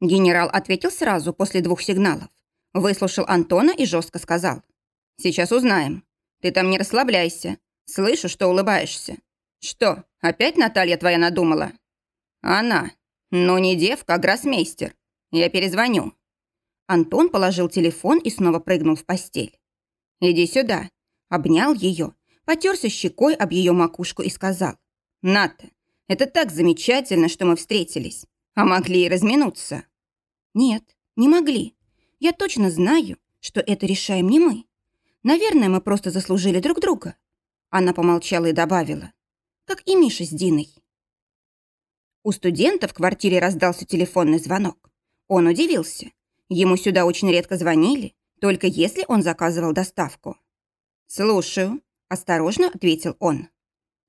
Генерал ответил сразу после двух сигналов. Выслушал Антона и жестко сказал. «Сейчас узнаем. Ты там не расслабляйся. Слышу, что улыбаешься. Что, опять Наталья твоя надумала?» «Она. Ну не девка, а гроссмейстер. Я перезвоню». Антон положил телефон и снова прыгнул в постель. «Иди сюда». Обнял ее, потерся щекой об ее макушку и сказал. «Ната, это так замечательно, что мы встретились. А могли и разминуться». «Нет, не могли. Я точно знаю, что это решаем не мы. Наверное, мы просто заслужили друг друга». Она помолчала и добавила. «Как и Миша с Диной». У студента в квартире раздался телефонный звонок. Он удивился. Ему сюда очень редко звонили, только если он заказывал доставку. «Слушаю», – осторожно ответил он.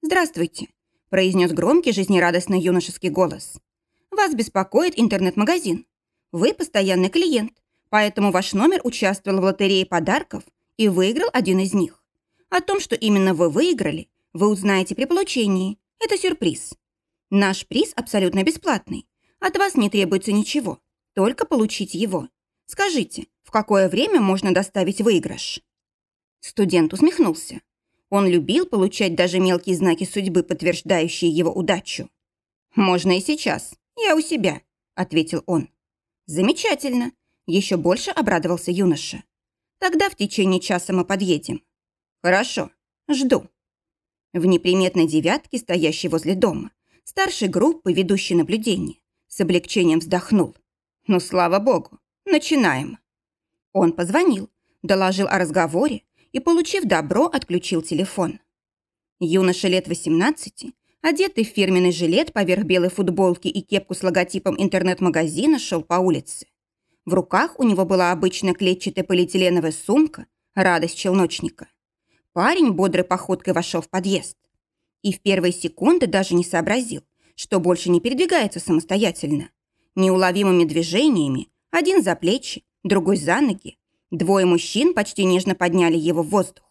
«Здравствуйте», – произнес громкий жизнерадостный юношеский голос. «Вас беспокоит интернет-магазин. Вы постоянный клиент, поэтому ваш номер участвовал в лотерее подарков и выиграл один из них. О том, что именно вы выиграли, вы узнаете при получении. Это сюрприз. Наш приз абсолютно бесплатный. От вас не требуется ничего, только получить его. Скажите, в какое время можно доставить выигрыш?» Студент усмехнулся. Он любил получать даже мелкие знаки судьбы, подтверждающие его удачу. «Можно и сейчас. Я у себя», — ответил он. «Замечательно», — еще больше обрадовался юноша. «Тогда в течение часа мы подъедем». «Хорошо. Жду». В неприметной девятке, стоящей возле дома, старшей группы, ведущей наблюдение, с облегчением вздохнул. «Ну, слава богу, начинаем». Он позвонил, доложил о разговоре, и, получив добро, отключил телефон. Юноша лет 18, одетый в фирменный жилет поверх белой футболки и кепку с логотипом интернет-магазина, шел по улице. В руках у него была обычная клетчатая полиэтиленовая сумка, радость челночника. Парень бодрой походкой вошел в подъезд. И в первые секунды даже не сообразил, что больше не передвигается самостоятельно. Неуловимыми движениями, один за плечи, другой за ноги, Двое мужчин почти нежно подняли его в воздух.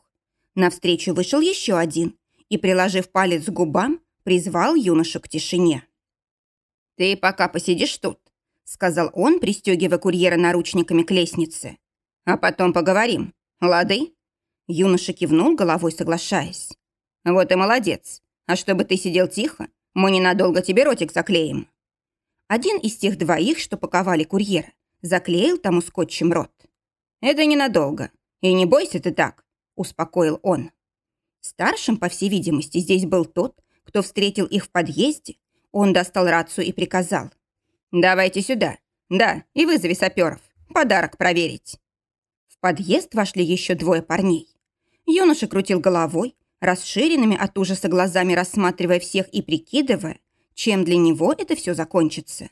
Навстречу вышел еще один и, приложив палец к губам, призвал юношу к тишине. «Ты пока посидишь тут», — сказал он, пристегивая курьера наручниками к лестнице. «А потом поговорим. Лады?» Юноша кивнул головой, соглашаясь. «Вот и молодец. А чтобы ты сидел тихо, мы ненадолго тебе ротик заклеим». Один из тех двоих, что паковали курьера, заклеил тому скотчем рот. «Это ненадолго. И не бойся ты так», – успокоил он. Старшим, по всей видимости, здесь был тот, кто встретил их в подъезде. Он достал рацию и приказал. «Давайте сюда. Да, и вызови саперов. Подарок проверить». В подъезд вошли еще двое парней. Юноша крутил головой, расширенными от ужаса глазами рассматривая всех и прикидывая, чем для него это все закончится.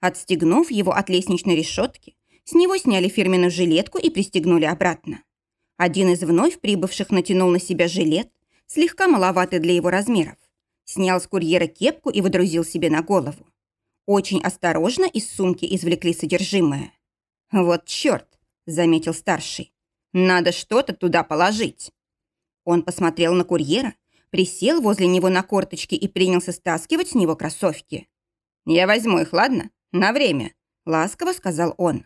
Отстегнув его от лестничной решетки, с него сняли фирменную жилетку и пристегнули обратно. Один из вновь прибывших натянул на себя жилет, слегка маловатый для его размеров. Снял с курьера кепку и выдрузил себе на голову. Очень осторожно из сумки извлекли содержимое. «Вот черт!» – заметил старший. «Надо что-то туда положить». Он посмотрел на курьера, присел возле него на корточки и принялся стаскивать с него кроссовки. «Я возьму их, ладно? На время», – ласково сказал он.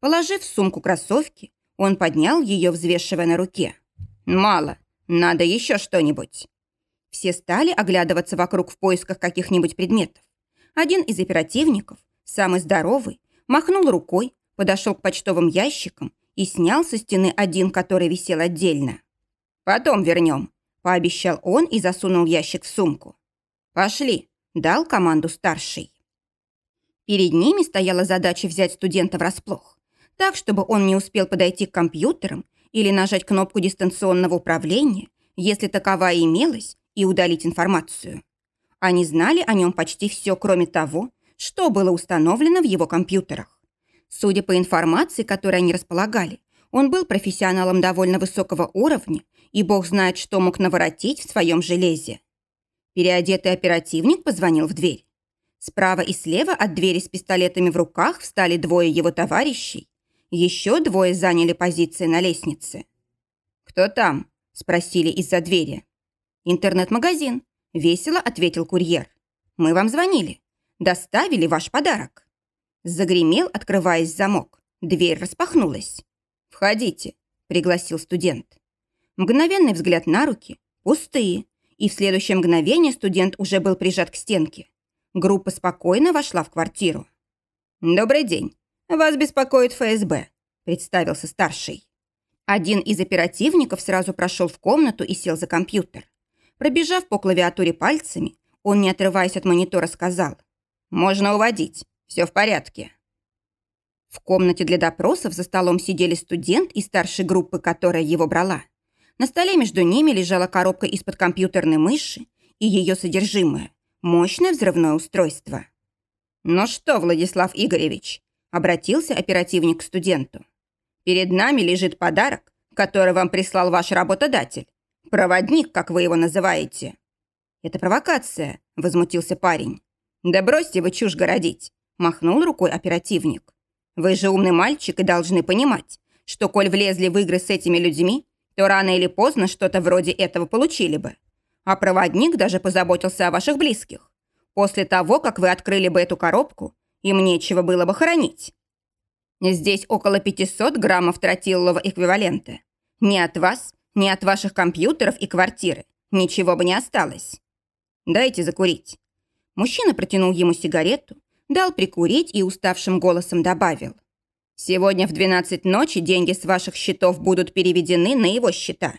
Положив в сумку кроссовки, он поднял ее, взвешивая на руке. «Мало. Надо еще что-нибудь». Все стали оглядываться вокруг в поисках каких-нибудь предметов. Один из оперативников, самый здоровый, махнул рукой, подошел к почтовым ящикам и снял со стены один, который висел отдельно. «Потом вернем», – пообещал он и засунул ящик в сумку. «Пошли», – дал команду старший. Перед ними стояла задача взять студента врасплох так, чтобы он не успел подойти к компьютерам или нажать кнопку дистанционного управления, если таковая имелась, и удалить информацию. Они знали о нем почти все, кроме того, что было установлено в его компьютерах. Судя по информации, которой они располагали, он был профессионалом довольно высокого уровня, и бог знает, что мог наворотить в своем железе. Переодетый оперативник позвонил в дверь. Справа и слева от двери с пистолетами в руках встали двое его товарищей, еще двое заняли позиции на лестнице. «Кто там?» – спросили из-за двери. «Интернет-магазин», – весело ответил курьер. «Мы вам звонили. Доставили ваш подарок». Загремел, открываясь замок. Дверь распахнулась. «Входите», — пригласил студент. Мгновенный взгляд на руки, пустые, и в следующее мгновение студент уже был прижат к стенке. Группа спокойно вошла в квартиру. «Добрый день. Вас беспокоит ФСБ», — представился старший. Один из оперативников сразу прошел в комнату и сел за компьютер. Пробежав по клавиатуре пальцами, он, не отрываясь от монитора, сказал «Можно уводить. Все в порядке». В комнате для допросов за столом сидели студент и старшей группы, которая его брала. На столе между ними лежала коробка из-под компьютерной мыши и ее содержимое – мощное взрывное устройство. «Ну что, Владислав Игоревич?» – обратился оперативник к студенту. Перед нами лежит подарок, который вам прислал ваш работодатель. Проводник, как вы его называете». «Это провокация», — возмутился парень. «Да бросьте вы чушь городить», — махнул рукой оперативник. «Вы же умный мальчик и должны понимать, что коль влезли в игры с этими людьми, то рано или поздно что-то вроде этого получили бы. А проводник даже позаботился о ваших близких. После того, как вы открыли бы эту коробку, им нечего было бы хоронить. Здесь около 500 граммов тротилового эквивалента. Ни от вас, ни от ваших компьютеров и квартиры ничего бы не осталось. Дайте закурить. Мужчина протянул ему сигарету, дал прикурить и уставшим голосом добавил. Сегодня в 12 ночи деньги с ваших счетов будут переведены на его счета.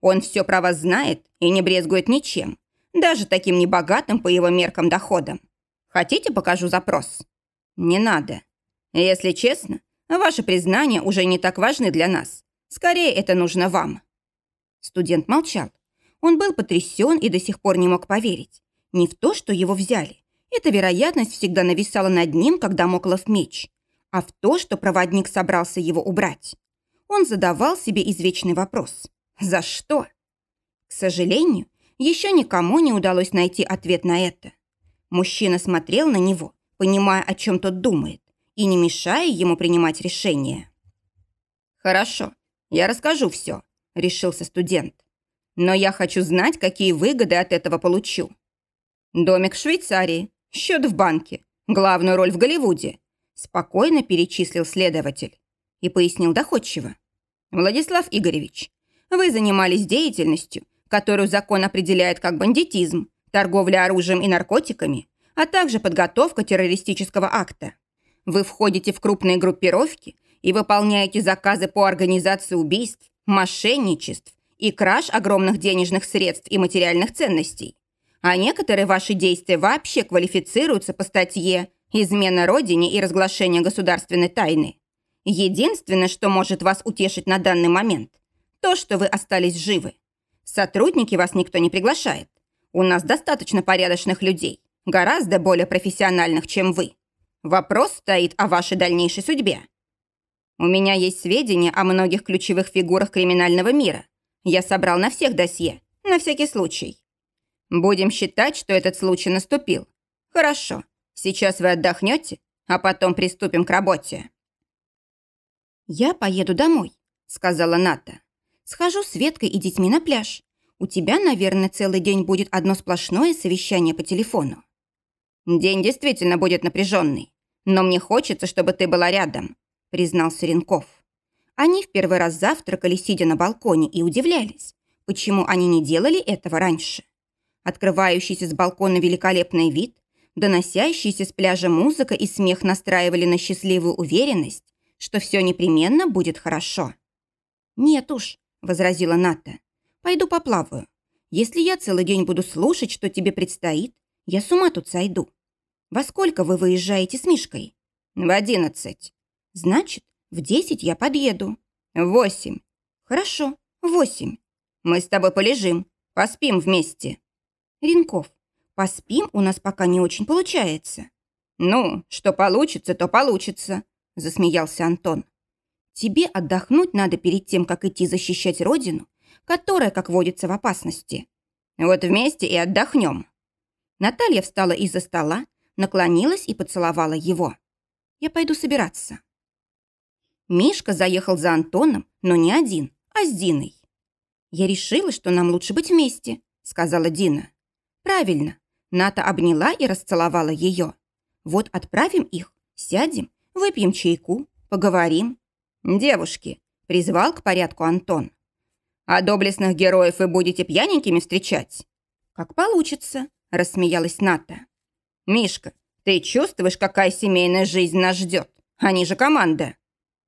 Он все про вас знает и не брезгует ничем, даже таким небогатым по его меркам доходом. Хотите, покажу запрос? Не надо. Если честно, ваши признания уже не так важны для нас. Скорее, это нужно вам». Студент молчал. Он был потрясен и до сих пор не мог поверить. Не в то, что его взяли. Эта вероятность всегда нависала над ним, когда моклов меч. А в то, что проводник собрался его убрать. Он задавал себе извечный вопрос. За что? К сожалению, еще никому не удалось найти ответ на это. Мужчина смотрел на него, понимая, о чем тот думает и не мешая ему принимать решения. «Хорошо, я расскажу все», — решился студент. «Но я хочу знать, какие выгоды от этого получу. Домик в Швейцарии, счет в банке, главную роль в Голливуде», — спокойно перечислил следователь и пояснил доходчиво. «Владислав Игоревич, вы занимались деятельностью, которую закон определяет как бандитизм, торговля оружием и наркотиками, а также подготовка террористического акта. Вы входите в крупные группировки и выполняете заказы по организации убийств, мошенничеств и краж огромных денежных средств и материальных ценностей. А некоторые ваши действия вообще квалифицируются по статье «Измена Родине и разглашение государственной тайны». Единственное, что может вас утешить на данный момент, то, что вы остались живы. Сотрудники вас никто не приглашает. У нас достаточно порядочных людей, гораздо более профессиональных, чем вы. Вопрос стоит о вашей дальнейшей судьбе. У меня есть сведения о многих ключевых фигурах криминального мира. Я собрал на всех досье, на всякий случай. Будем считать, что этот случай наступил. Хорошо, сейчас вы отдохнете, а потом приступим к работе. «Я поеду домой», — сказала Ната. «Схожу с Веткой и детьми на пляж. У тебя, наверное, целый день будет одно сплошное совещание по телефону». «День действительно будет напряженный. «Но мне хочется, чтобы ты была рядом», — признался Ренков. Они в первый раз завтракали, сидя на балконе, и удивлялись, почему они не делали этого раньше. Открывающийся с балкона великолепный вид, доносящийся с пляжа музыка и смех настраивали на счастливую уверенность, что все непременно будет хорошо. «Нет уж», — возразила Ната, — «пойду поплаваю. Если я целый день буду слушать, что тебе предстоит, я с ума тут сойду. Во сколько вы выезжаете с Мишкой? В одиннадцать. Значит, в десять я подъеду. Восемь. Хорошо, восемь. Мы с тобой полежим, поспим вместе. Ренков, поспим у нас пока не очень получается. Ну, что получится, то получится, засмеялся Антон. Тебе отдохнуть надо перед тем, как идти защищать родину, которая, как водится, в опасности. Вот вместе и отдохнем. Наталья встала из-за стола, наклонилась и поцеловала его. «Я пойду собираться». Мишка заехал за Антоном, но не один, а с Диной. «Я решила, что нам лучше быть вместе», — сказала Дина. «Правильно». Ната обняла и расцеловала ее. «Вот отправим их, сядем Выпьем чайку, поговорим. Девушки, призвал к порядку Антон. А доблестных героев вы будете пьяненькими встречать? Как получится, рассмеялась Ната. Мишка, ты чувствуешь, какая семейная жизнь нас ждет? Они же команда.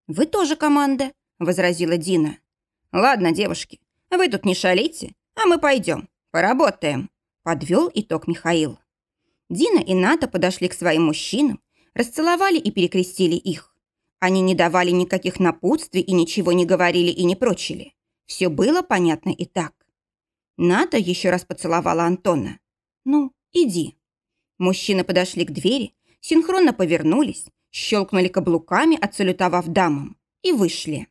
Вы тоже команда, возразила Дина. Ладно, девушки, вы тут не шалите, а мы пойдем, поработаем, подвел итог Михаил. Дина и Ната подошли к своим мужчинам, расцеловали и перекрестили их. Они не давали никаких напутствий и ничего не говорили и не прочили. Все было понятно и так. Ната еще раз поцеловала Антона. «Ну, иди». Мужчины подошли к двери, синхронно повернулись, щелкнули каблуками, отсалютовав дамам, и вышли.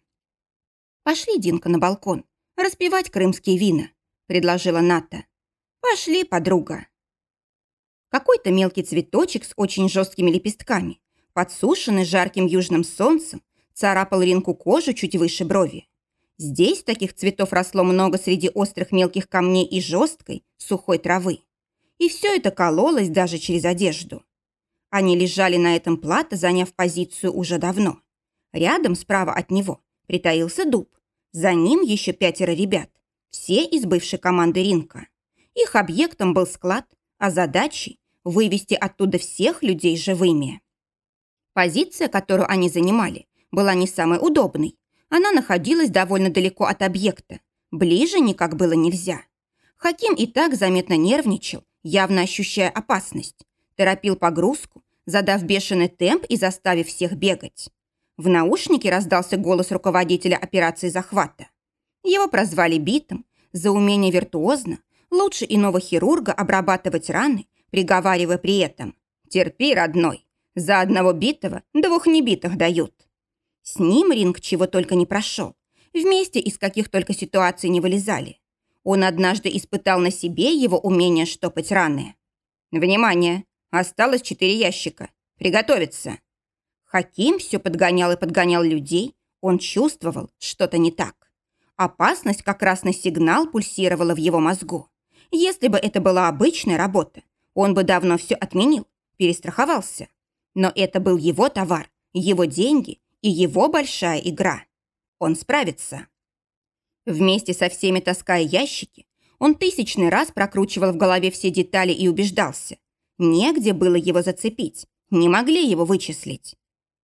«Пошли, Динка, на балкон, распивать крымские вина», — предложила Ната. «Пошли, подруга». Какой-то мелкий цветочек с очень жесткими лепестками, подсушенный жарким южным солнцем, царапал Ринку кожу чуть выше брови. Здесь таких цветов росло много среди острых мелких камней и жесткой, сухой травы. И все это кололось даже через одежду. Они лежали на этом плато, заняв позицию уже давно. Рядом, справа от него, притаился дуб. За ним еще пятеро ребят, все из бывшей команды Ринка. Их объектом был склад, а задачей вывести оттуда всех людей живыми. Позиция, которую они занимали, была не самой удобной. Она находилась довольно далеко от объекта. Ближе никак было нельзя. Хаким и так заметно нервничал, явно ощущая опасность. Торопил погрузку, задав бешеный темп и заставив всех бегать. В наушнике раздался голос руководителя операции захвата. Его прозвали Битом за умение виртуозно, лучше иного хирурга обрабатывать раны приговаривая при этом «Терпи, родной, за одного битого двух небитых дают». С ним ринг чего только не прошел, вместе из каких только ситуаций не вылезали. Он однажды испытал на себе его умение штопать раны. «Внимание! Осталось четыре ящика. Приготовиться!» Хаким все подгонял и подгонял людей. Он чувствовал, что-то не так. Опасность как на сигнал пульсировала в его мозгу. Если бы это была обычная работа, он бы давно все отменил, перестраховался. Но это был его товар, его деньги и его большая игра. Он справится. Вместе со всеми таская ящики, он тысячный раз прокручивал в голове все детали и убеждался. Негде было его зацепить, не могли его вычислить.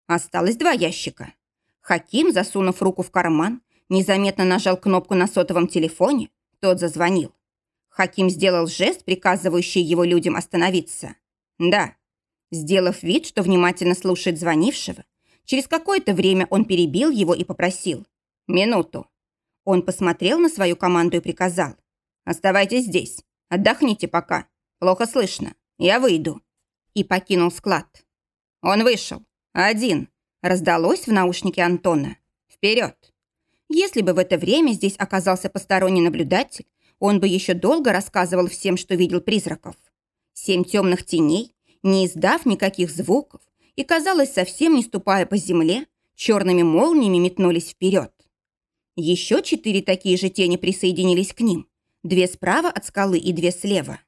Осталось два ящика. Хаким, засунув руку в карман, незаметно нажал кнопку на сотовом телефоне, тот зазвонил. Хаким сделал жест, приказывающий его людям остановиться. «Да». Сделав вид, что внимательно слушает звонившего, через какое-то время он перебил его и попросил. «Минуту». Он посмотрел на свою команду и приказал. «Оставайтесь здесь. Отдохните пока. Плохо слышно. Я выйду». И покинул склад. Он вышел. Один. Раздалось в наушнике Антона. «Вперед!» Если бы в это время здесь оказался посторонний наблюдатель, он бы еще долго рассказывал всем, что видел призраков. Семь темных теней, не издав никаких звуков и, казалось, совсем не ступая по земле, черными молниями метнулись вперед. Еще четыре такие же тени присоединились к ним. Две справа от скалы и две слева.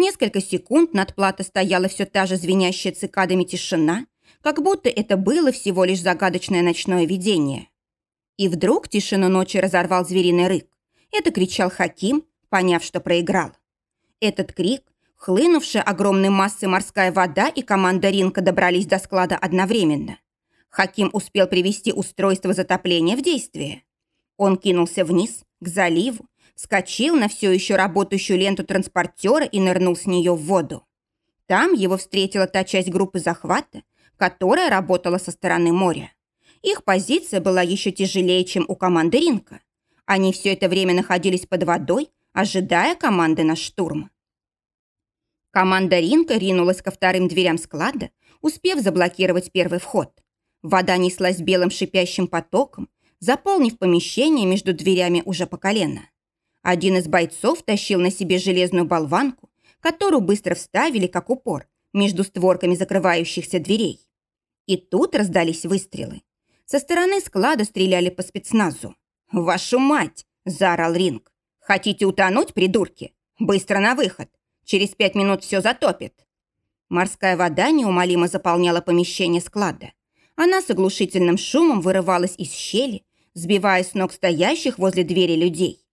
Несколько секунд над плато стояла все та же звенящая цикадами тишина, как будто это было всего лишь загадочное ночное видение. И вдруг тишину ночи разорвал звериный рык. Это кричал Хаким, поняв, что проиграл. Этот крик, хлынувшая огромной массой морская вода и команда Ринка добрались до склада одновременно. Хаким успел привести устройство затопления в действие. Он кинулся вниз, к заливу, вскочил на все еще работающую ленту транспортера и нырнул с нее в воду. Там его встретила та часть группы захвата, которая работала со стороны моря. Их позиция была еще тяжелее, чем у команды Ринка. Они все это время находились под водой, ожидая команды на штурм. Команда Ринка ринулась ко вторым дверям склада, успев заблокировать первый вход. Вода неслась белым шипящим потоком, заполнив помещение между дверями уже по колено. Один из бойцов тащил на себе железную болванку, которую быстро вставили, как упор, между створками закрывающихся дверей. И тут раздались выстрелы. Со стороны склада стреляли по спецназу. «Вашу мать!» – заорал Ринг. «Хотите утонуть, придурки? Быстро на выход. Через пять минут все затопит». Морская вода неумолимо заполняла помещение склада. Она с оглушительным шумом вырывалась из щели, сбивая с ног стоящих возле двери людей.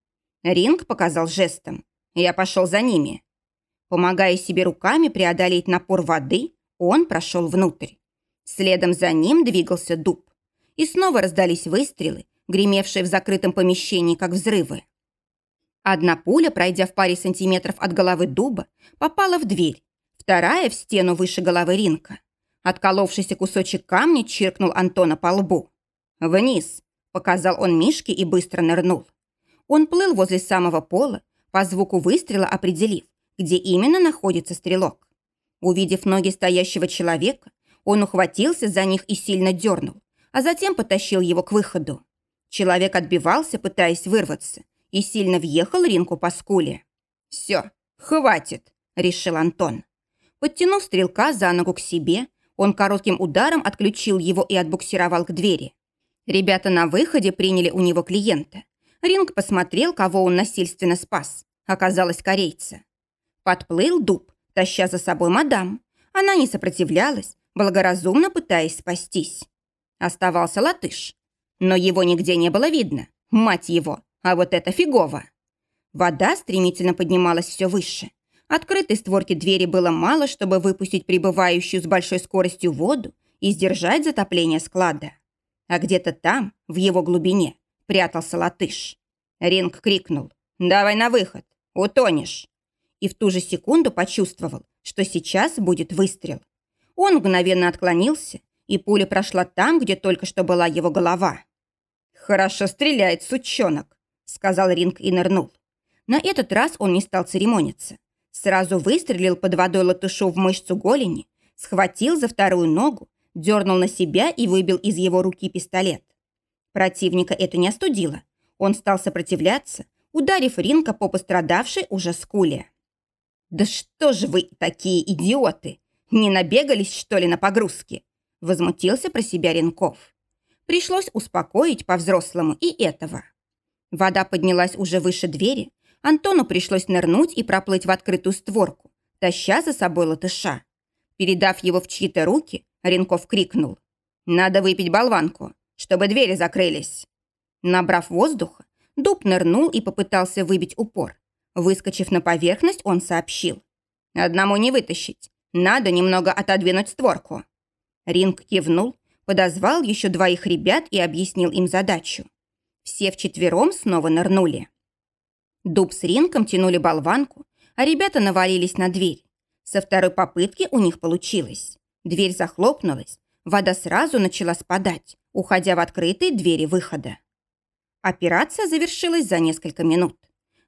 Ринг показал жестом. Я пошел за ними. Помогая себе руками преодолеть напор воды, он прошел внутрь. Следом за ним двигался дуб. И снова раздались выстрелы, гремевшие в закрытом помещении, как взрывы. Одна пуля, пройдя в паре сантиметров от головы дуба, попала в дверь, вторая – в стену выше головы Ринка. Отколовшийся кусочек камня чиркнул Антона по лбу. «Вниз!» – показал он Мишке и быстро нырнул. Он плыл возле самого пола, по звуку выстрела определив, где именно находится стрелок. Увидев ноги стоящего человека, он ухватился за них и сильно дернул, а затем потащил его к выходу. Человек отбивался, пытаясь вырваться, и сильно въехал Ринку по скуле. «Все, хватит», – решил Антон. Подтянув стрелка за ногу к себе, он коротким ударом отключил его и отбуксировал к двери. Ребята на выходе приняли у него клиента. Ринг посмотрел, кого он насильственно спас. Оказалось, корейца. Подплыл дуб, таща за собой мадам. Она не сопротивлялась, благоразумно пытаясь спастись. Оставался латыш. Но его нигде не было видно. Мать его, а вот это фигово. Вода стремительно поднималась все выше. Открытой створки двери было мало, чтобы выпустить прибывающую с большой скоростью воду и сдержать затопление склада. А где-то там, в его глубине, прятался латыш. Ринг крикнул «Давай на выход, утонешь!» И в ту же секунду почувствовал, что сейчас будет выстрел. Он мгновенно отклонился, и пуля прошла там, где только что была его голова. «Хорошо стреляет, сучонок», — сказал Ринг и нырнул. На этот раз он не стал церемониться. Сразу выстрелил под водой латышу в мышцу голени, схватил за вторую ногу, дернул на себя и выбил из его руки пистолет. Противника это не остудило. Он стал сопротивляться, ударив Ринка по пострадавшей уже скуле. «Да что же вы такие идиоты! Не набегались, что ли, на погрузке?» Возмутился про себя Ренков. Пришлось успокоить по-взрослому и этого. Вода поднялась уже выше двери, Антону пришлось нырнуть и проплыть в открытую створку, таща за собой латыша. Передав его в чьи-то руки, Ренков крикнул. «Надо выпить болванку, чтобы двери закрылись». Набрав воздуха, дуб нырнул и попытался выбить упор. Выскочив на поверхность, он сообщил. «Одному не вытащить. Надо немного отодвинуть створку». Ринг кивнул, подозвал еще двоих ребят и объяснил им задачу. Все вчетвером снова нырнули. Дуб с ринком тянули болванку, а ребята навалились на дверь. Со второй попытки у них получилось. Дверь захлопнулась, вода сразу начала спадать, уходя в открытые двери выхода. Операция завершилась за несколько минут.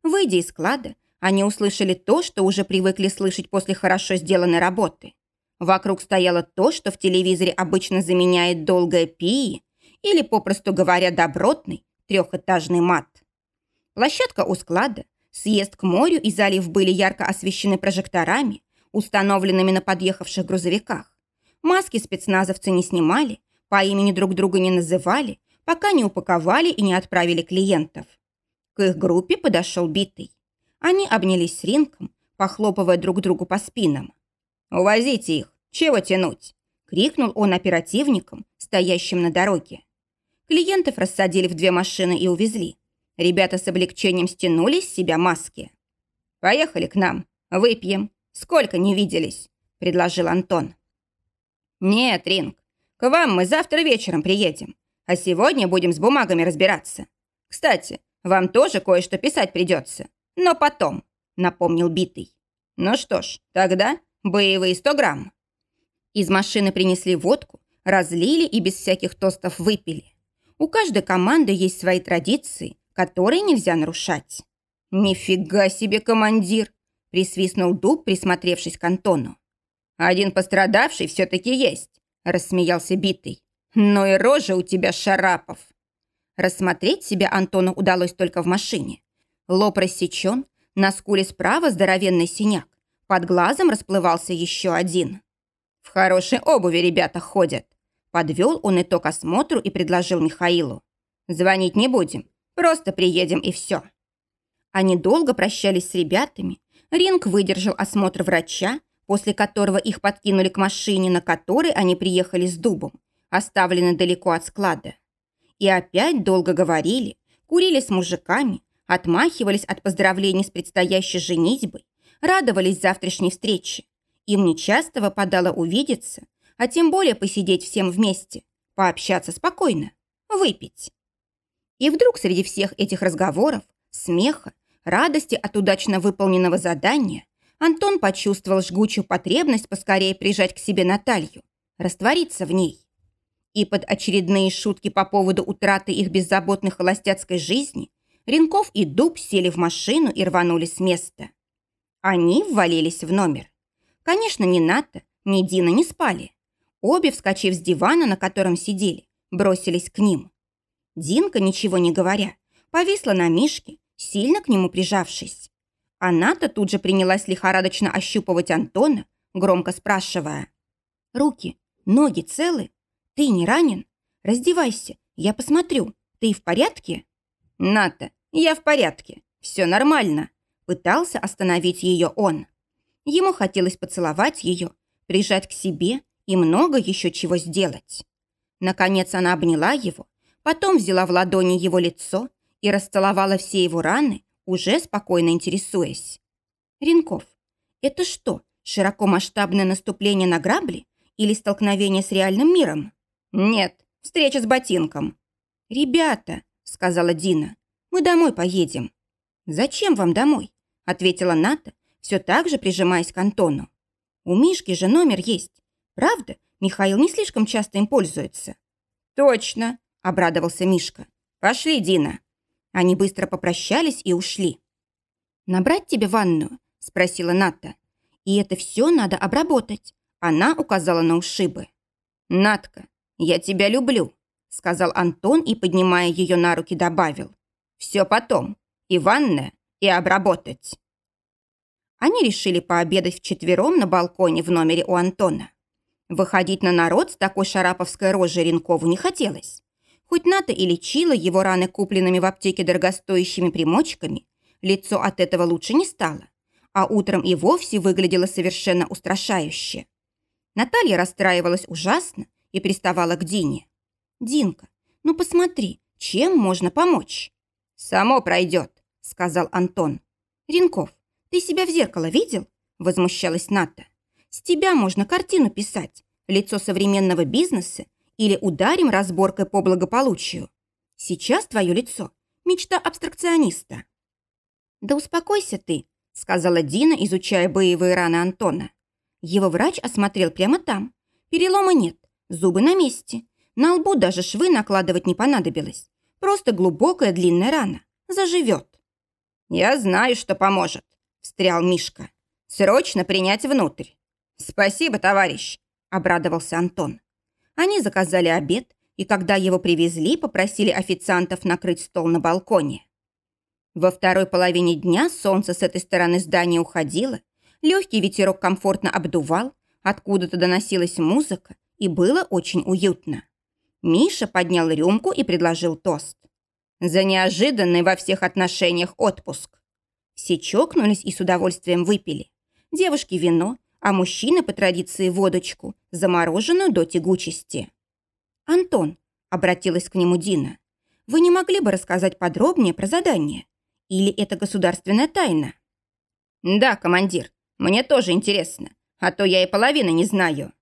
Выйдя из склада, они услышали то, что уже привыкли слышать после хорошо сделанной работы. Вокруг стояло то, что в телевизоре обычно заменяет долгое пии или, попросту говоря, добротный трехэтажный мат. Площадка у склада, съезд к морю и залив были ярко освещены прожекторами, установленными на подъехавших грузовиках. Маски спецназовцы не снимали, по имени друг друга не называли, пока не упаковали и не отправили клиентов. К их группе подошел битый. Они обнялись с ринком, похлопывая друг другу по спинам. «Увозите их! Чего тянуть?» — крикнул он оперативникам, стоящим на дороге. Клиентов рассадили в две машины и увезли. Ребята с облегчением стянули с себя маски. «Поехали к нам, выпьем. Сколько не виделись?» – предложил Антон. «Нет, Ринг, к вам мы завтра вечером приедем, а сегодня будем с бумагами разбираться. Кстати, вам тоже кое-что писать придется, но потом», – напомнил Битый. «Ну что ж, тогда боевые 100 грамм». Из машины принесли водку, разлили и без всяких тостов выпили. У каждой команды есть свои традиции, которые нельзя нарушать. «Нифига себе, командир!» – присвистнул Дуб, присмотревшись к Антону. «Один пострадавший все-таки есть», – рассмеялся Битый. «Но и рожа у тебя, Шарапов!» Рассмотреть себя Антону удалось только в машине. Лоб рассечен, на скуле справа здоровенный синяк, под глазом расплывался еще один. «В хорошей обуви ребята ходят», – подвел он итог осмотру и предложил Михаилу. «Звонить не будем, Просто приедем и все». Они долго прощались с ребятами. Ринг выдержал осмотр врача, после которого их подкинули к машине, на которой они приехали с дубом, оставленный далеко от склада. И опять долго говорили, курили с мужиками, отмахивались от поздравлений с предстоящей женитьбой, радовались завтрашней встрече. Им нечасто выпадало увидеться, а тем более посидеть всем вместе, пообщаться спокойно, выпить. И вдруг среди всех этих разговоров, смеха, радости от удачно выполненного задания Антон почувствовал жгучую потребность поскорее прижать к себе Наталью, раствориться в ней. И под очередные шутки по поводу утраты их беззаботной холостяцкой жизни Ренков и Дуб сели в машину и рванули с места. Они ввалились в номер. Конечно, ни Ната, ни Дина не спали. Обе, вскочив с дивана, на котором сидели, бросились к ним. Динка, ничего не говоря, повисла на Мишке, сильно к нему прижавшись. Она-то тут же принялась лихорадочно ощупывать Антона, громко спрашивая. «Руки, ноги целы? Ты не ранен? Раздевайся, я посмотрю. Ты в порядке?» «Ната, я в порядке. Все нормально», — пытался остановить ее он. Ему хотелось поцеловать ее, прижать к себе и много еще чего сделать. Наконец она обняла его, потом взяла в ладони его лицо и расцеловала все его раны, уже спокойно интересуясь. «Ренков, это что, широкомасштабное наступление на грабли или столкновение с реальным миром?» «Нет, встреча с ботинком». «Ребята», — сказала Дина, — «мы домой поедем». «Зачем вам домой?» — ответила Ната, все так же прижимаясь к Антону. «У Мишки же номер есть. Правда, Михаил не слишком часто им пользуется». «Точно», — обрадовался Мишка. «Пошли, Дина». Они быстро попрощались и ушли. «Набрать тебе ванную?» – спросила Ната. «И это все надо обработать». Она указала на ушибы. «Натка, я тебя люблю», – сказал Антон и, поднимая ее на руки, добавил. «Все потом. И ванная, и обработать». Они решили пообедать вчетвером на балконе в номере у Антона. Выходить на народ с такой шараповской рожей Ренкову не хотелось. Хоть Ната и лечила его раны купленными в аптеке дорогостоящими примочками, лицо от этого лучше не стало, а утром и вовсе выглядело совершенно устрашающе. Наталья расстраивалась ужасно и приставала к Дине. «Динка, ну посмотри, чем можно помочь?» «Само пройдет», — сказал Антон. «Ренков, ты себя в зеркало видел?» — возмущалась Ната. «С тебя можно картину писать. Лицо современного бизнеса или ударим разборкой по благополучию. Сейчас твое лицо – мечта абстракциониста». «Да успокойся ты», – сказала Дина, изучая боевые раны Антона. Его врач осмотрел прямо там. Перелома нет, зубы на месте. На лбу даже швы накладывать не понадобилось. Просто глубокая длинная рана. Заживет. «Я знаю, что поможет», – встрял Мишка. «Срочно принять внутрь». «Спасибо, товарищ», – обрадовался Антон. Они заказали обед, и когда его привезли, попросили официантов накрыть стол на балконе. Во второй половине дня солнце с этой стороны здания уходило, легкий ветерок комфортно обдувал, откуда-то доносилась музыка, и было очень уютно. Миша поднял рюмку и предложил тост. За неожиданный во всех отношениях отпуск. Все чокнулись и с удовольствием выпили. Девушки вино, а мужчины по традиции водочку, замороженную до тягучести. «Антон», — обратилась к нему Дина, «вы не могли бы рассказать подробнее про задание? Или это государственная тайна?» «Да, командир, мне тоже интересно, а то я и половины не знаю».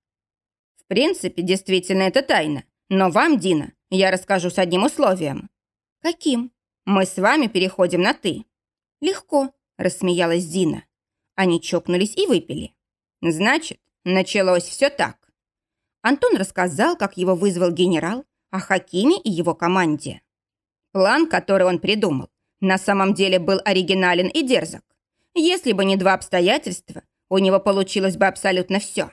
«В принципе, действительно, это тайна, но вам, Дина, я расскажу с одним условием». «Каким?» «Мы с вами переходим на «ты». «Легко», — рассмеялась Дина. Они чокнулись и выпили. Значит, началось все так. Антон рассказал, как его вызвал генерал, о Хакиме и его команде. План, который он придумал, на самом деле был оригинален и дерзок. Если бы не два обстоятельства, у него получилось бы абсолютно все.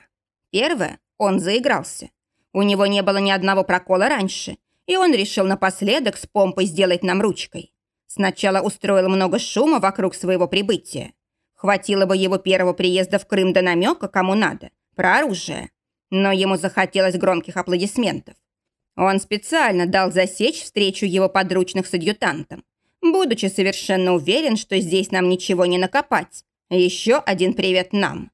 Первое, он заигрался. У него не было ни одного прокола раньше, и он решил напоследок с помпой сделать нам ручкой. Сначала устроил много шума вокруг своего прибытия. Хватило бы его первого приезда в Крым до намека, кому надо, про оружие. Но ему захотелось громких аплодисментов. Он специально дал засечь встречу его подручных с адъютантом, будучи совершенно уверен, что здесь нам ничего не накопать. Еще один привет нам.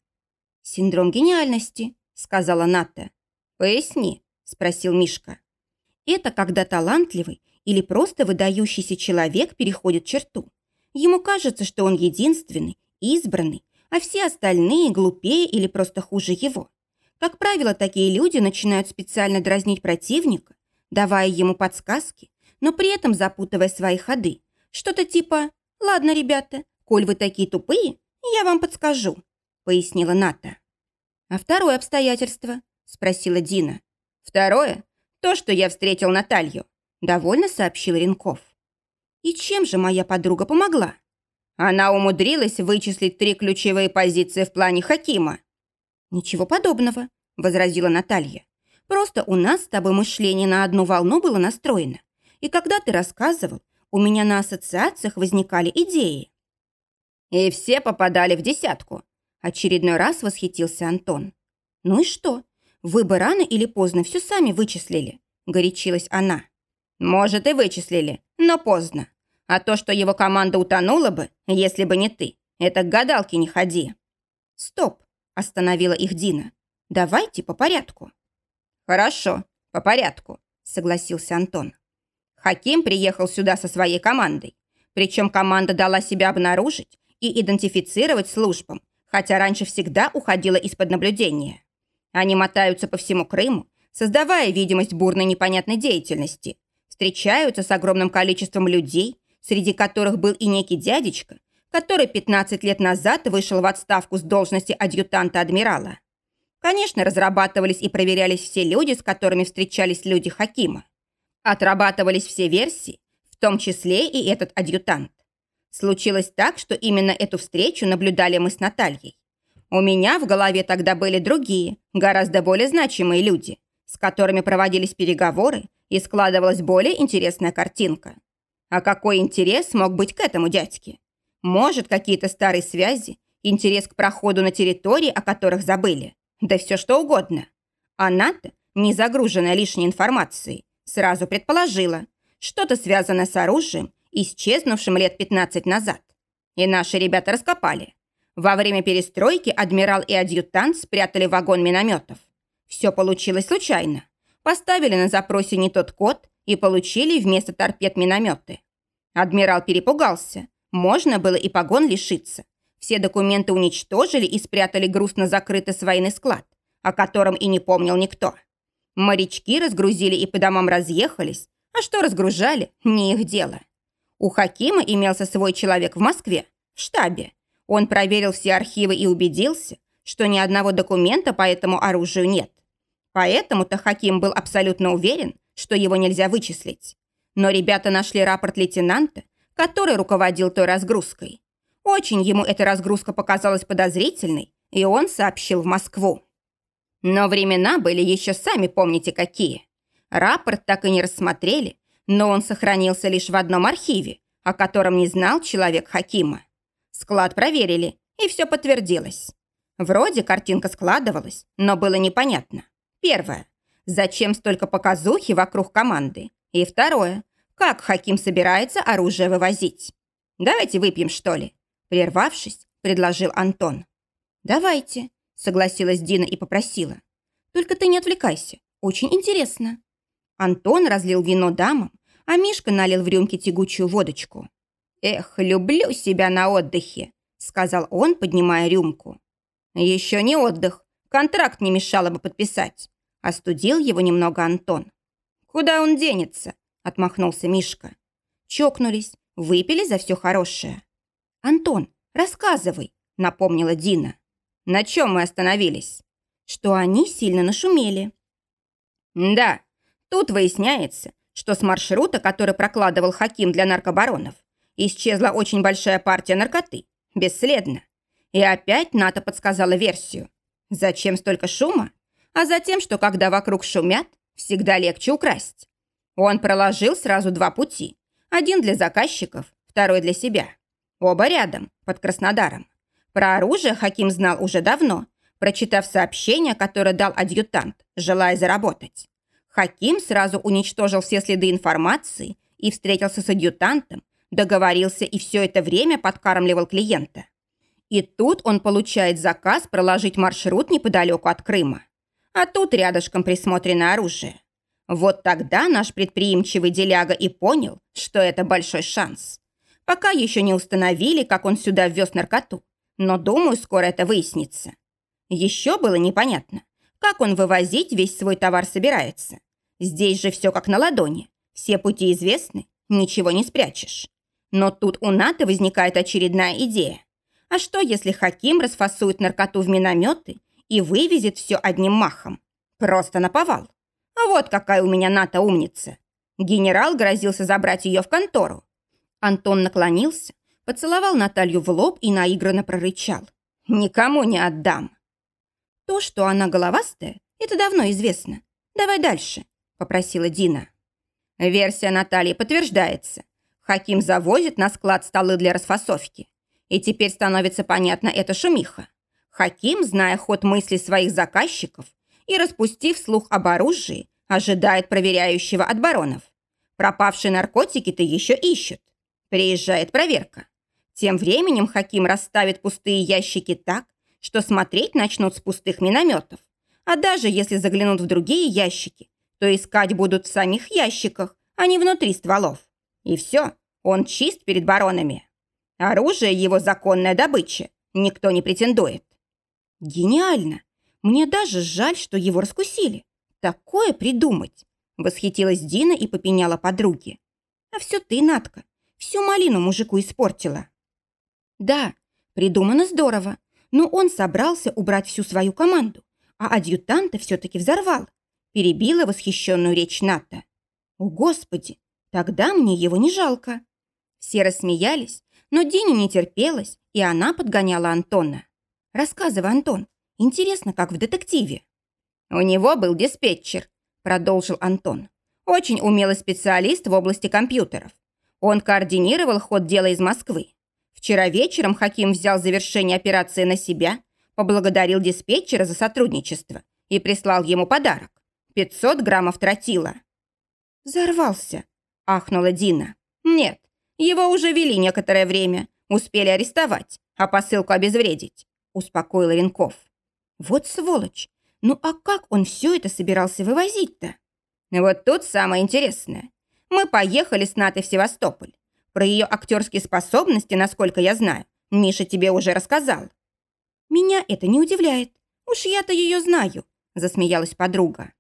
«Синдром гениальности», — сказала Ната. «Поясни», — спросил Мишка. Это когда талантливый или просто выдающийся человек переходит черту. Ему кажется, что он единственный, избранный, а все остальные глупее или просто хуже его. Как правило, такие люди начинают специально дразнить противника, давая ему подсказки, но при этом запутывая свои ходы. Что-то типа «Ладно, ребята, коль вы такие тупые, я вам подскажу», — пояснила Ната. «А второе обстоятельство?» — спросила Дина. «Второе? То, что я встретил Наталью», — довольно сообщил Ренков. «И чем же моя подруга помогла?» Она умудрилась вычислить три ключевые позиции в плане Хакима. «Ничего подобного», — возразила Наталья. «Просто у нас с тобой мышление на одну волну было настроено. И когда ты рассказывал, у меня на ассоциациях возникали идеи». «И все попадали в десятку», — очередной раз восхитился Антон. «Ну и что? Вы бы рано или поздно все сами вычислили», — горячилась она. «Может, и вычислили, но поздно. А то, что его команда утонула бы, если бы не ты, это к гадалке не ходи». «Стоп!» – остановила их Дина. «Давайте по порядку». «Хорошо, по порядку», – согласился Антон. Хаким приехал сюда со своей командой. Причем команда дала себя обнаружить и идентифицировать службам, хотя раньше всегда уходила из-под наблюдения. Они мотаются по всему Крыму, создавая видимость бурной непонятной деятельности, встречаются с огромным количеством людей, среди которых был и некий дядечка, который 15 лет назад вышел в отставку с должности адъютанта адмирала. Конечно, разрабатывались и проверялись все люди, с которыми встречались люди Хакима. Отрабатывались все версии, в том числе и этот адъютант. Случилось так, что именно эту встречу наблюдали мы с Натальей. У меня в голове тогда были другие, гораздо более значимые люди, с которыми проводились переговоры, и складывалась более интересная картинка. А какой интерес мог быть к этому дядьке? Может, какие-то старые связи, интерес к проходу на территории, о которых забыли? Да все что угодно. Она-то, не загруженная лишней информацией, сразу предположила, что-то связано с оружием, исчезнувшим лет 15 назад. И наши ребята раскопали. Во время перестройки адмирал и адъютант спрятали вагон минометов. Все получилось случайно. Поставили на запросе не тот код, и получили вместо торпед минометы. Адмирал перепугался. Можно было и погон лишиться. Все документы уничтожили и спрятали грустно закрытый с военный склад, о котором и не помнил никто. Морячки разгрузили и по домам разъехались, а что разгружали, не их дело. У Хакима имелся свой человек в Москве, в штабе. Он проверил все архивы и убедился, что ни одного документа по этому оружию нет. Поэтому-то Хаким был абсолютно уверен, что его нельзя вычислить. Но ребята нашли рапорт лейтенанта, который руководил той разгрузкой. Очень ему эта разгрузка показалась подозрительной, и он сообщил в Москву. Но времена были еще сами помните какие. Рапорт так и не рассмотрели, но он сохранился лишь в одном архиве, о котором не знал человек Хакима. Склад проверили, и все подтвердилось. Вроде картинка складывалась, но было непонятно. Первое. Зачем столько показухи вокруг команды? И второе. Как Хаким собирается оружие вывозить? Давайте выпьем, что ли? Прервавшись, предложил Антон. Давайте, согласилась Дина и попросила. Только ты не отвлекайся. Очень интересно. Антон разлил вино дамам, а Мишка налил в рюмки тягучую водочку. «Эх, люблю себя на отдыхе», — сказал он, поднимая рюмку. «Еще не отдых. Контракт не мешало бы подписать. Остудил его немного Антон. «Куда он денется?» – отмахнулся Мишка. Чокнулись, выпили за все хорошее. «Антон, рассказывай», – напомнила Дина. «На чем мы остановились?» «Что они сильно нашумели». «Да, тут выясняется, что с маршрута, который прокладывал Хаким для наркобаронов, исчезла очень большая партия наркоты. Бесследно. И опять НАТО подсказала версию. Зачем столько шума? А затем, что когда вокруг шумят, всегда легче украсть. Он проложил сразу два пути. Один для заказчиков, второй для себя. Оба рядом, под Краснодаром. Про оружие Хаким знал уже давно, прочитав сообщение, которое дал адъютант, желая заработать. Хаким сразу уничтожил все следы информации и встретился с адъютантом, договорился и все это время подкармливал клиента. И тут он получает заказ проложить маршрут неподалеку от Крыма. А тут рядышком присмотрено оружие. Вот тогда наш предприимчивый деляга и понял, что это большой шанс. Пока еще не установили, как он сюда ввез наркоту, но, думаю, скоро это выяснится. Еще было непонятно, как он вывозить весь свой товар собирается. Здесь же все как на ладони. Все пути известны, ничего не спрячешь. Но тут у НАТО возникает очередная идея. А что, если Хаким расфасует наркоту в минометы и вывезет все одним махом? Просто наповал. А вот какая у меня НАТО умница. Генерал грозился забрать ее в контору. Антон наклонился, поцеловал Наталью в лоб и наигранно прорычал. «Никому не отдам». То, что она головастая, это давно известно. Давай дальше попросила Дина. Версия Натальи подтверждается. Хаким завозит на склад столы для расфасовки. И теперь становится понятно эта шумиха. Хаким, зная ход мыслей своих заказчиков и распустив слух об оружии, ожидает проверяющего от баронов. Пропавшие наркотики-то еще ищут. Приезжает проверка. Тем временем Хаким расставит пустые ящики так, что смотреть начнут с пустых минометов. А даже если заглянут в другие ящики, то искать будут в самих ящиках, а не внутри стволов. И все, он чист перед баронами. Оружие его законная добыча, никто не претендует. Гениально! Мне даже жаль, что его раскусили. Такое придумать! Восхитилась Дина и попеняла подруге. А все ты, Натка, всю малину мужику испортила. Да, придумано здорово, но он собрался убрать всю свою команду, а адъютанта все-таки взорвал перебила восхищенную речь Ната. «О, Господи! Тогда мне его не жалко!» Все рассмеялись, но Дине не терпелась, и она подгоняла Антона. «Рассказывай, Антон. Интересно, как в детективе». «У него был диспетчер», — продолжил Антон. «Очень умелый специалист в области компьютеров. Он координировал ход дела из Москвы. Вчера вечером Хаким взял завершение операции на себя, поблагодарил диспетчера за сотрудничество и прислал ему подарок. 500 граммов тротила». «Взорвался», – ахнула Дина. «Нет, его уже вели некоторое время, успели арестовать, а посылку обезвредить», – успокоил Ренков. «Вот сволочь! Ну а как он все это собирался вывозить-то?» «Вот тут самое интересное. Мы поехали с Натой в Севастополь. Про ее актерские способности, насколько я знаю, Миша тебе уже рассказал». «Меня это не удивляет. Уж я-то ее знаю», – засмеялась подруга.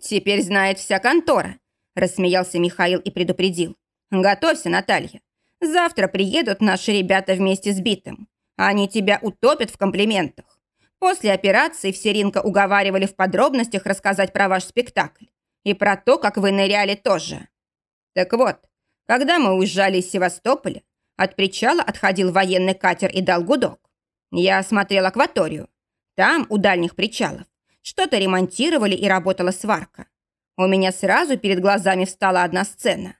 «Теперь знает вся контора», – рассмеялся Михаил и предупредил. «Готовься, Наталья. Завтра приедут наши ребята вместе с Битым. Они тебя утопят в комплиментах. После операции все Ринка уговаривали в подробностях рассказать про ваш спектакль. И про то, как вы ныряли тоже. Так вот, когда мы уезжали из Севастополя, от причала отходил военный катер и дал гудок. Я осмотрел акваторию. Там, у дальних причалов, что-то ремонтировали и работала сварка. У меня сразу перед глазами встала одна сцена.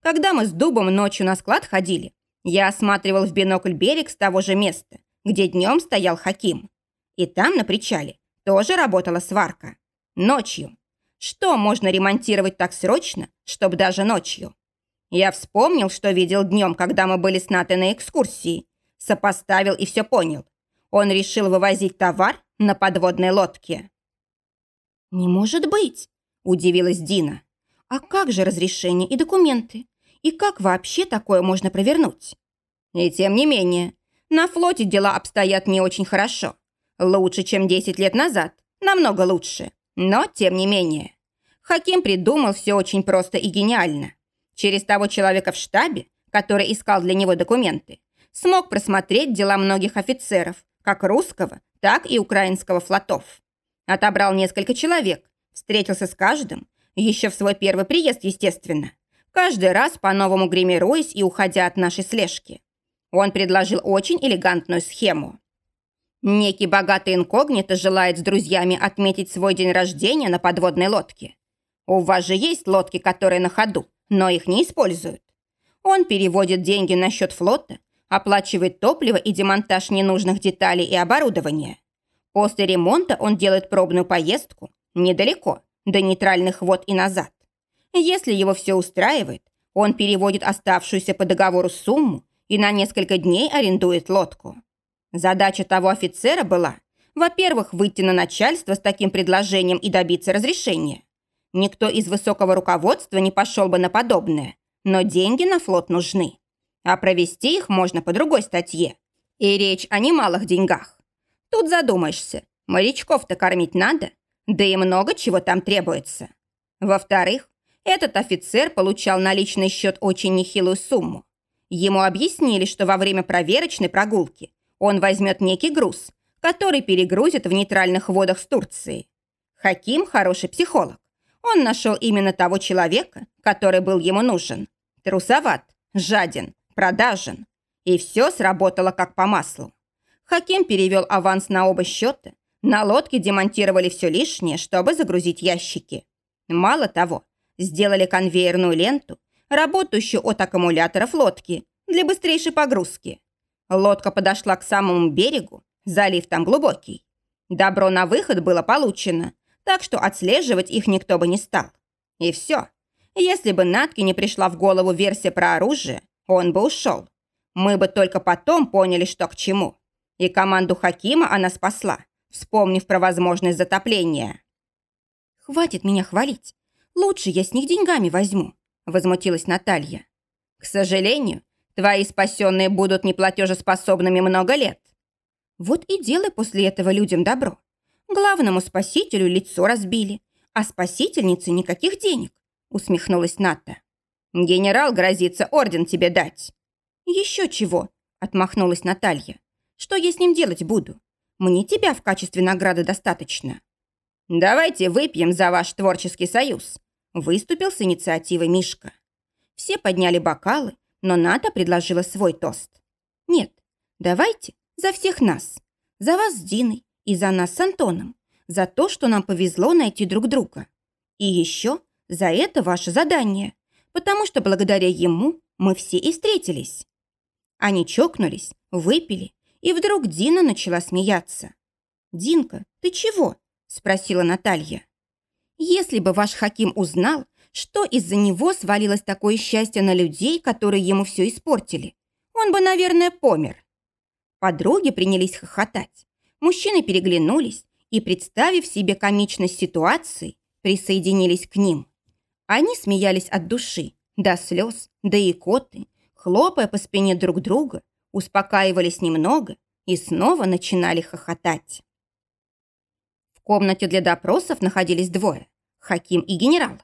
Когда мы с Дубом ночью на склад ходили, я осматривал в бинокль берег с того же места, где днем стоял Хаким. И там, на причале, тоже работала сварка. Ночью. Что можно ремонтировать так срочно, чтобы даже ночью? Я вспомнил, что видел днем, когда мы были с Натой на экскурсии. Сопоставил и все понял. Он решил вывозить товар на подводной лодке. «Не может быть!» – удивилась Дина. «А как же разрешение и документы? И как вообще такое можно провернуть?» «И тем не менее, на флоте дела обстоят не очень хорошо. Лучше, чем 10 лет назад. Намного лучше. Но тем не менее. Хаким придумал все очень просто и гениально. Через того человека в штабе, который искал для него документы, смог просмотреть дела многих офицеров, как русского, так и украинского флотов. Отобрал несколько человек, встретился с каждым, еще в свой первый приезд, естественно. Каждый раз по-новому гримируясь и уходя от нашей слежки. Он предложил очень элегантную схему. Некий богатый инкогнито желает с друзьями отметить свой день рождения на подводной лодке. У вас же есть лодки, которые на ходу, но их не используют. Он переводит деньги на счет флота, оплачивает топливо и демонтаж ненужных деталей и оборудования. После ремонта он делает пробную поездку недалеко, до нейтральных вод и назад. Если его все устраивает, он переводит оставшуюся по договору сумму и на несколько дней арендует лодку. Задача того офицера была Во-первых, выйти на начальство с таким предложением и добиться разрешения. Никто из высокого руководства не пошел бы на подобное, но деньги на флот нужны. А провести их можно по другой статье. И речь о немалых деньгах. Тут задумаешься, морячков-то кормить надо, да и много чего там требуется. Во-вторых, этот офицер получал на личный счет очень нехилую сумму. Ему объяснили, что во время проверочной прогулки он возьмет некий груз, который перегрузит в нейтральных водах с Турцией. Хаким – хороший психолог. Он нашел именно того человека, который был ему нужен. Трусоват, жаден, продажен. И все сработало как по маслу. Хаким перевел аванс на оба счета. На лодке демонтировали все лишнее, чтобы загрузить ящики. Мало того, сделали конвейерную ленту, работающую от аккумуляторов лодки, для быстрейшей погрузки. Лодка подошла к самому берегу, залив там глубокий. Добро на выход было получено, так что отслеживать их никто бы не стал. И все. Если бы Натке не пришла в голову версия про оружие, он бы ушел. Мы бы только потом поняли, что к чему. И команду Хакима она спасла, вспомнив про возможность затопления. «Хватит меня хвалить. Лучше я с них деньгами возьму», – возмутилась Наталья. «К сожалению, твои спасенные будут неплатежеспособными много лет». «Вот и делай после этого людям добро. Главному спасителю лицо разбили, а спасительнице никаких денег», — усмехнулась Ната. «Генерал грозится орден тебе дать». «Еще чего?» — отмахнулась Наталья. «Что я с ним делать буду? Мне тебя в качестве награды достаточно». «Давайте выпьем за ваш творческий союз», — выступил с инициативой Мишка. Все подняли бокалы, но Ната предложила свой тост. «Нет, давайте за всех нас. За вас с Диной, и за нас с Антоном, за то, что нам повезло найти друг друга. И еще за это ваше задание, потому что благодаря ему мы все и встретились. Они чокнулись, выпили, и вдруг Дина начала смеяться. «Динка, ты чего?» – спросила Наталья. «Если бы ваш Хаким узнал, что из-за него свалилось такое счастье на людей, которые ему все испортили, он бы, наверное, помер». Подруги принялись хохотать. Мужчины переглянулись и, представив себе комичность ситуации, присоединились к ним. Они смеялись от души, до слез, до икоты, хлопая по спине друг друга, успокаивались немного и снова начинали хохотать. Комнате для допросов находились двое – Хаким и генерал.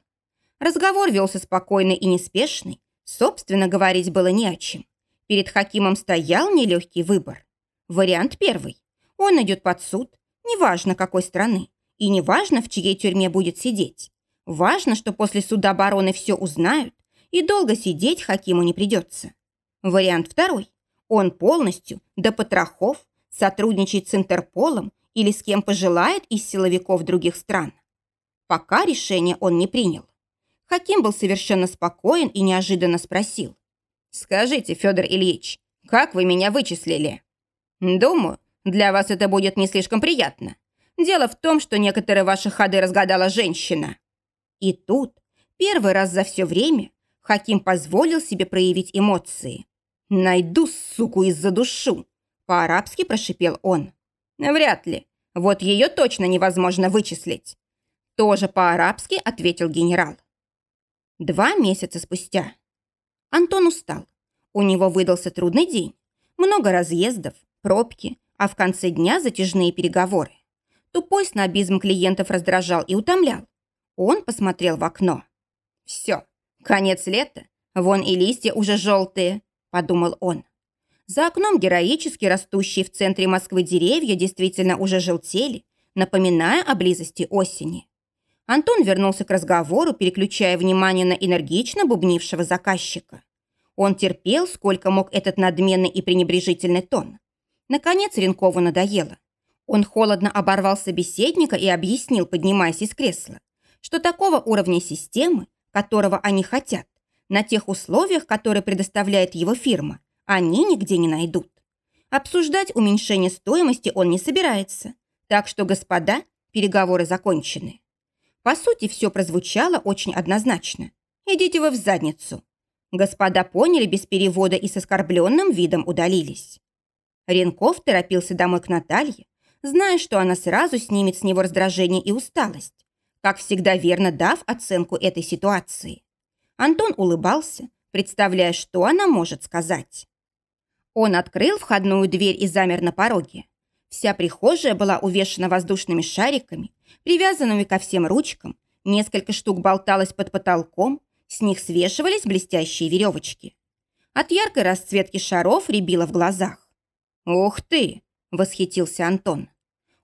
Разговор велся спокойный и неспешный, собственно, говорить было не о чем. Перед Хакимом стоял нелегкий выбор. Вариант первый он идет под суд, неважно какой страны, и неважно, в чьей тюрьме будет сидеть. Важно, что после суда бароны все узнают, и долго сидеть Хакиму не придется. Вариант второй. Он полностью, до потрохов, сотрудничает с Интерполом или с кем пожелает из силовиков других стран. Пока решение он не принял. Хаким был совершенно спокоен и неожиданно спросил. «Скажите, Федор Ильич, как вы меня вычислили?» «Думаю, для вас это будет не слишком приятно. Дело в том, что некоторые ваши ходы разгадала женщина. И тут, первый раз за все время, Хаким позволил себе проявить эмоции. «Найду, суку, из-за душу!» По-арабски прошипел он. «Вряд ли. Вот ее точно невозможно вычислить». Тоже по-арабски ответил генерал. Два месяца спустя. Антон устал. У него выдался трудный день. Много разъездов, пробки, а в конце дня затяжные переговоры. Тупой снобизм клиентов раздражал и утомлял. Он посмотрел в окно. «Все, конец лета, вон и листья уже желтые», – подумал он. За окном героически растущие в центре Москвы деревья действительно уже желтели, напоминая о близости осени. Антон вернулся к разговору, переключая внимание на энергично бубнившего заказчика. Он терпел, сколько мог этот надменный и пренебрежительный тон. Наконец Ренкову надоело. Он холодно оборвал собеседника и объяснил, поднимаясь из кресла, что такого уровня системы, которого они хотят, на тех условиях, которые предоставляет его фирма, они нигде не найдут. Обсуждать уменьшение стоимости он не собирается. Так что, господа, переговоры закончены. По сути, все прозвучало очень однозначно. Идите вы в задницу. Господа поняли без перевода и с оскорбленным видом удалились. Ренков торопился домой к Наталье, зная, что она сразу снимет с него раздражение и усталость, как всегда верно дав оценку этой ситуации. Антон улыбался, представляя, что она может сказать. Он открыл входную дверь и замер на пороге. Вся прихожая была увешана воздушными шариками, привязанными ко всем ручкам, несколько штук болталось под потолком, с них свешивались блестящие веревочки. От яркой расцветки шаров рябило в глазах. «Ух ты!» – восхитился Антон.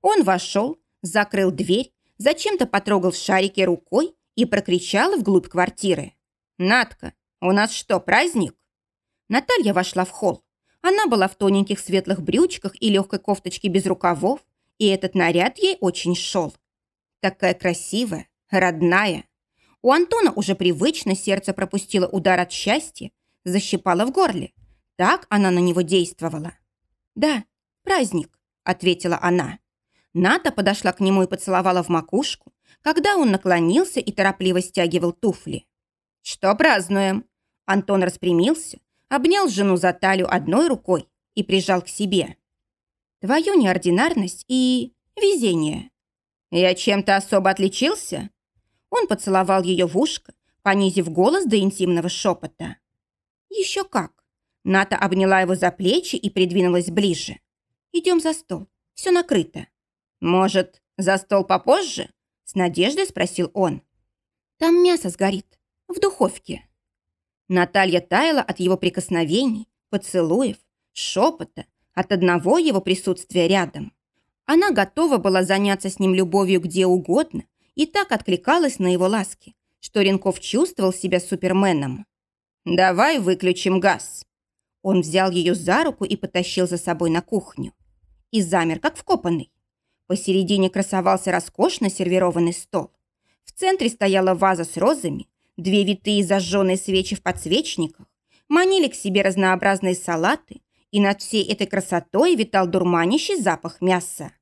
Он вошел, закрыл дверь, зачем-то потрогал шарики рукой и прокричал вглубь квартиры. «Натка, у нас что, праздник?» Наталья вошла в холл. Она была в тоненьких светлых брючках и легкой кофточке без рукавов, и этот наряд ей очень шел. Такая красивая, родная. У Антона уже привычно сердце пропустило удар от счастья, защипало в горле. Так она на него действовала. «Да, праздник», — ответила она. Ната подошла к нему и поцеловала в макушку, когда он наклонился и торопливо стягивал туфли. «Что празднуем?» Антон распрямился, обнял жену за талию одной рукой и прижал к себе. «Твою неординарность и везение». «Я чем-то особо отличился?» Он поцеловал ее в ушко, понизив голос до интимного шепота. «Еще как!» Ната обняла его за плечи и придвинулась ближе. «Идем за стол. Все накрыто». «Может, за стол попозже?» С надеждой спросил он. «Там мясо сгорит. В духовке». Наталья таяла от его прикосновений, поцелуев, шепота, от одного его присутствия рядом. Она готова была заняться с ним любовью где угодно и так откликалась на его ласки, что Ренков чувствовал себя суперменом. «Давай выключим газ». Он взял ее за руку и потащил за собой на кухню. И замер, как вкопанный. Посередине красовался роскошно сервированный стол. В центре стояла ваза с розами, Две витые зажженные свечи в подсвечниках манили к себе разнообразные салаты, и над всей этой красотой витал дурманящий запах мяса.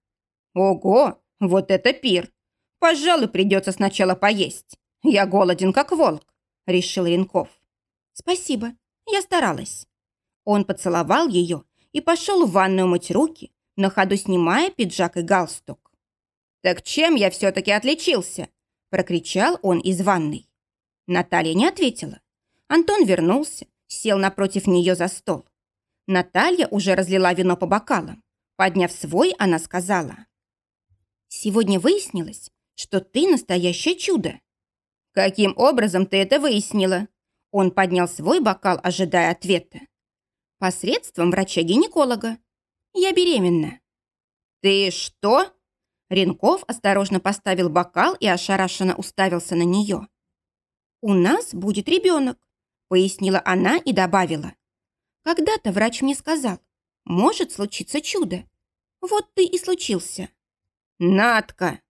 «Ого, вот это пир! Пожалуй, придется сначала поесть. Я голоден, как волк», — решил Ренков. «Спасибо, я старалась». Он поцеловал ее и пошел в ванную мыть руки, на ходу снимая пиджак и галстук. «Так чем я все-таки отличился?» – прокричал он из ванной. Наталья не ответила. Антон вернулся, сел напротив нее за стол. Наталья уже разлила вино по бокалам. Подняв свой, она сказала. «Сегодня выяснилось, что ты настоящее чудо». «Каким образом ты это выяснила?» Он поднял свой бокал, ожидая ответа. «Посредством врача-гинеколога. Я беременна». «Ты что?» Ренков осторожно поставил бокал и ошарашенно уставился на нее. «У нас будет ребенок», — пояснила она и добавила. «Когда-то врач мне сказал, может случиться чудо. Вот ты и случился». «Надка!»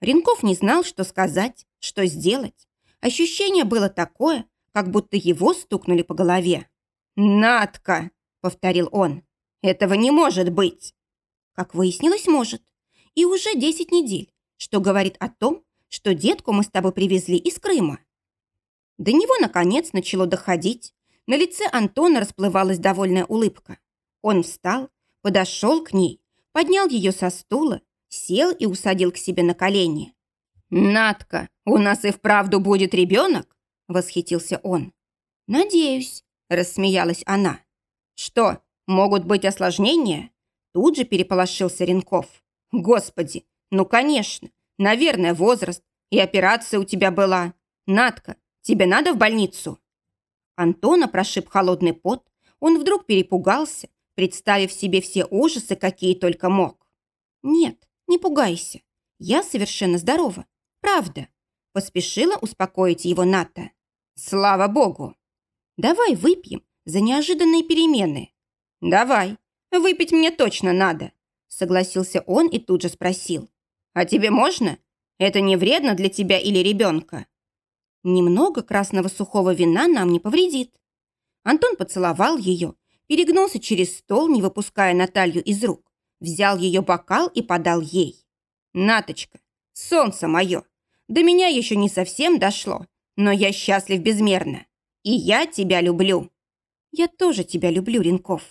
Ренков не знал, что сказать, что сделать. Ощущение было такое, как будто его стукнули по голове. «Надка!» — повторил он. «Этого не может быть!» Как выяснилось, может. И уже 10 недель, что говорит о том, что детку мы с тобой привезли из Крыма. До него, наконец, начало доходить. На лице Антона расплывалась довольная улыбка. Он встал, подошел к ней, поднял ее со стула, сел и усадил к себе на колени. «Надка, у нас и вправду будет ребенок?» – восхитился он. «Надеюсь», – рассмеялась она. «Что, могут быть осложнения?» Тут же переполошился Ренков. «Господи, ну, конечно, наверное, возраст, и операция у тебя была. Надка, Тебе надо в больницу?» Антона прошиб холодный пот. Он вдруг перепугался, представив себе все ужасы, какие только мог. «Нет, не пугайся. Я совершенно здорова. Правда», – поспешила успокоить его Ната. «Слава богу!» «Давай выпьем за неожиданные перемены». «Давай. Выпить мне точно надо», – согласился он и тут же спросил. «А тебе можно? Это не вредно для тебя или ребенка?» Немного красного сухого вина нам не повредит. Антон поцеловал ее, перегнулся через стол, не выпуская Наталью из рук, взял ее бокал и подал ей. «Наточка, солнце мое, до меня еще не совсем дошло, но я счастлив безмерно, и я тебя люблю». «Я тоже тебя люблю, Ренков».